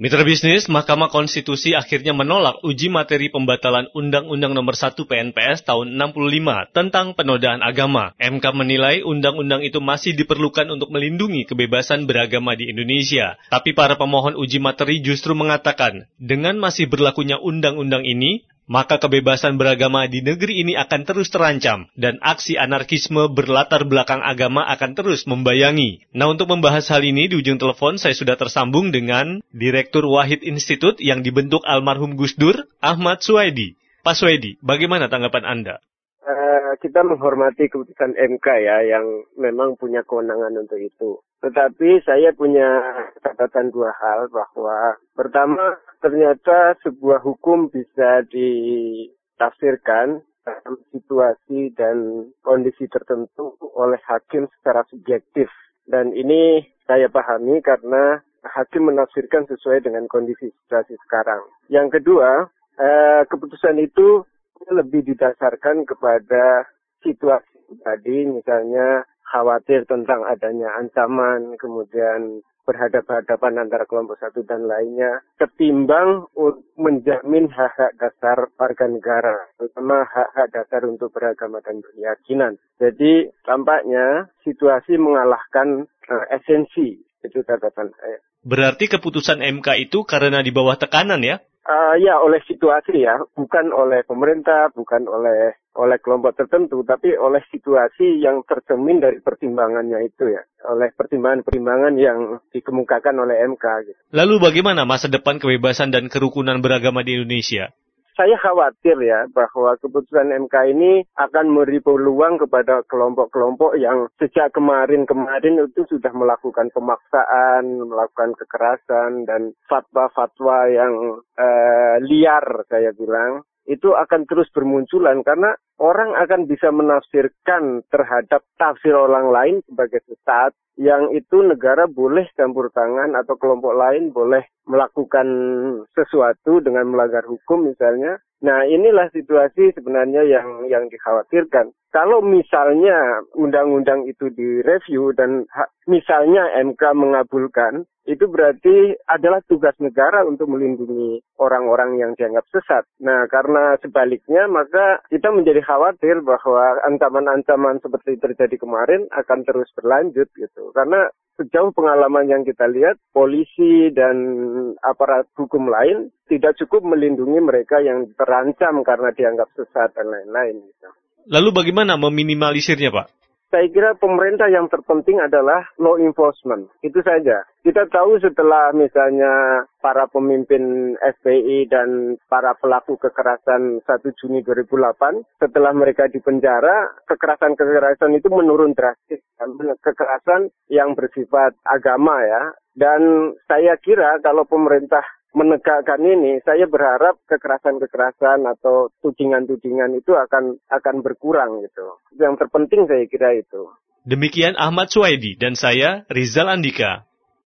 Mitra bisnis, Mahkamah Konstitusi akhirnya menolak uji materi pembatalan Undang-Undang Nomor 1 PNPS tahun 65 tentang penodaan agama. MK menilai undang-undang itu masih diperlukan untuk melindungi kebebasan beragama di Indonesia. Tapi para pemohon uji materi justru mengatakan, dengan masih berlakunya undang-undang ini, maka kebebasan beragama di negeri ini akan terus terancam dan aksi anarkisme berlatar belakang agama akan terus membayangi. Nah, untuk membahas hal ini di ujung telepon saya sudah tersambung dengan Direktur Wahid Institut yang dibentuk almarhum Gus Dur, Ahmad Suwaidi. Pak Suwaidi, bagaimana tanggapan Anda? Uh, kita menghormati keputusan MK ya yang memang punya kewenangan untuk itu. Tetapi saya punya catatan dua hal bahwa pertama ternyata sebuah hukum bisa ditafsirkan dalam situasi dan kondisi tertentu oleh hakim secara subjektif. Dan ini saya pahami karena hakim menafsirkan sesuai dengan kondisi situasi sekarang. Yang kedua, eh, keputusan itu lebih didasarkan kepada situasi tadi, misalnya khawatir tentang adanya ancaman, kemudian berhadapan-hadapan antara kelompok satu dan lainnya, ketimbang menjamin hak-hak dasar warga negara, terutama hak-hak dasar untuk beragama dan berkeyakinan. Jadi tampaknya situasi mengalahkan uh, esensi, itu catatan saya. Berarti keputusan MK itu karena di bawah tekanan ya? Uh, ya oleh situasi ya, bukan oleh pemerintah, bukan oleh oleh kelompok tertentu, tapi oleh situasi yang tercermin dari pertimbangannya itu ya, oleh pertimbangan-pertimbangan yang dikemukakan oleh MK. Gitu. Lalu bagaimana masa depan kebebasan dan kerukunan beragama di Indonesia? Saya khawatir ya bahwa keputusan MK ini akan memberi peluang kepada kelompok-kelompok yang sejak kemarin-kemarin itu sudah melakukan pemaksaan, melakukan kekerasan dan fatwa-fatwa yang uh, liar saya bilang itu akan terus bermunculan karena orang akan bisa menafsirkan terhadap tafsir orang lain sebagai sesat yang itu negara boleh campur tangan atau kelompok lain boleh melakukan sesuatu dengan melanggar hukum misalnya. Nah, inilah situasi sebenarnya yang yang dikhawatirkan. Kalau misalnya undang-undang itu direview dan misalnya MK mengabulkan, itu berarti adalah tugas negara untuk melindungi orang-orang yang dianggap sesat. Nah, karena sebaliknya maka kita menjadi khawatir bahwa ancaman-ancaman seperti terjadi kemarin akan terus berlanjut gitu. Karena sejauh pengalaman yang kita lihat, polisi dan aparat hukum lain tidak cukup melindungi mereka yang terancam karena dianggap sesat dan lain-lain. Gitu. Lalu bagaimana meminimalisirnya, Pak? Saya kira pemerintah yang terpenting adalah law enforcement. Itu saja. Kita tahu setelah misalnya para pemimpin FPI dan para pelaku kekerasan 1 Juni 2008, setelah mereka dipenjara, kekerasan-kekerasan itu menurun drastis. Kekerasan yang bersifat agama ya. Dan saya kira kalau pemerintah menegakkan ini, saya berharap kekerasan-kekerasan atau tudingan-tudingan itu akan akan berkurang gitu. Yang terpenting saya kira itu. Demikian Ahmad Suwaidi dan saya Rizal Andika.